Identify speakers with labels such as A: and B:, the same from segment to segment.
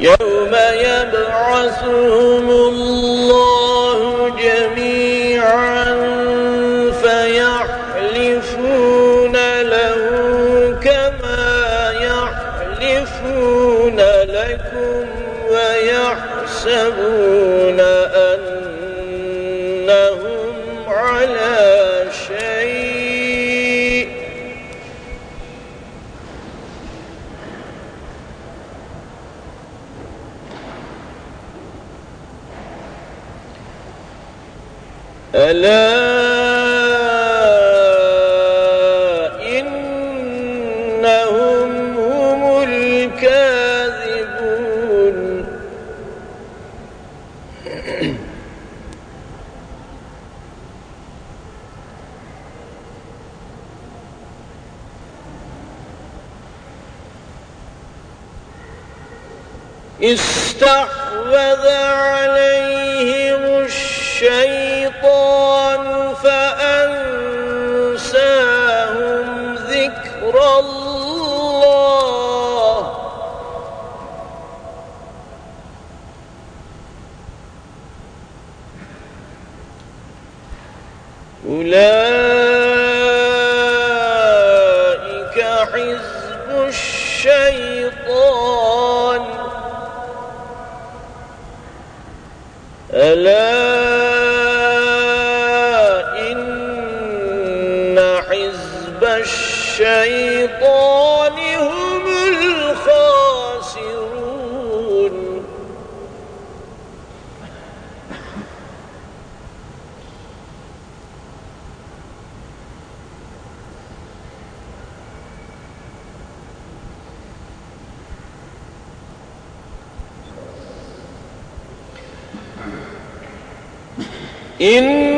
A: يوم يبعثهم الله. ألا إنهم هم الكاذبون. استحوذ عليهم الشيطان أولئك حزب الشيطان. ألا إن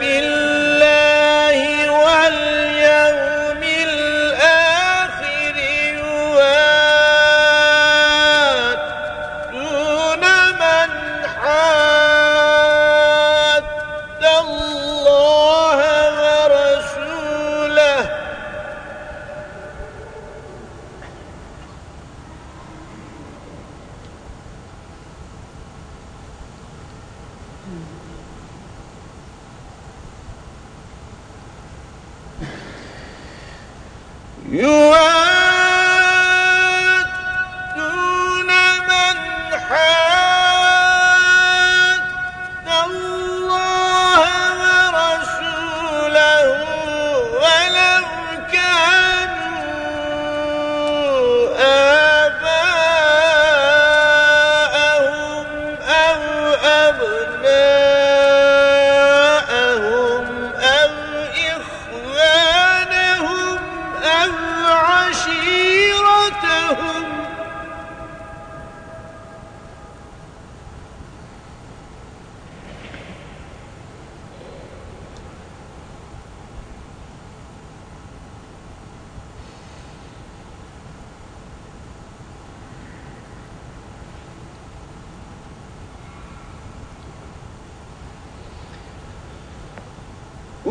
A: بالله واليوم الآخر يوادون من حاد الله ورسوله يوادون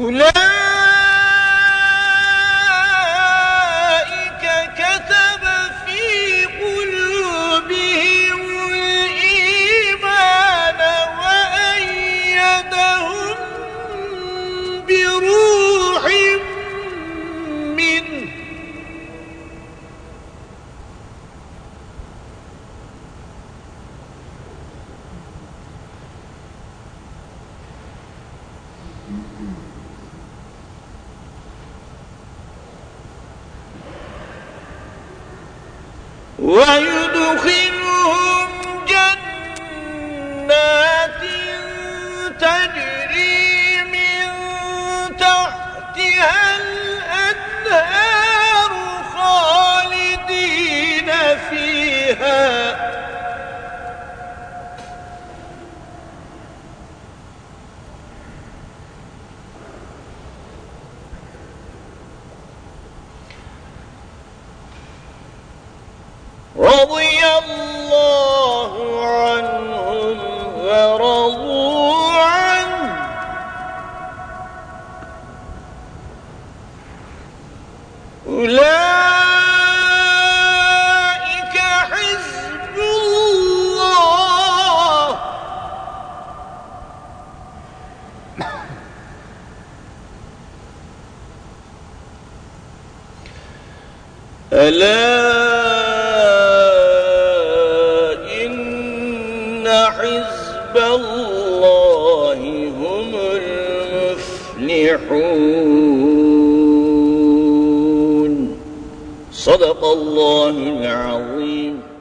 A: أولئك ويدخلهم رضي الله عنهم ورضوا عنه. أولئك حزب الله. ألا المفلحون صدق الله العظيم.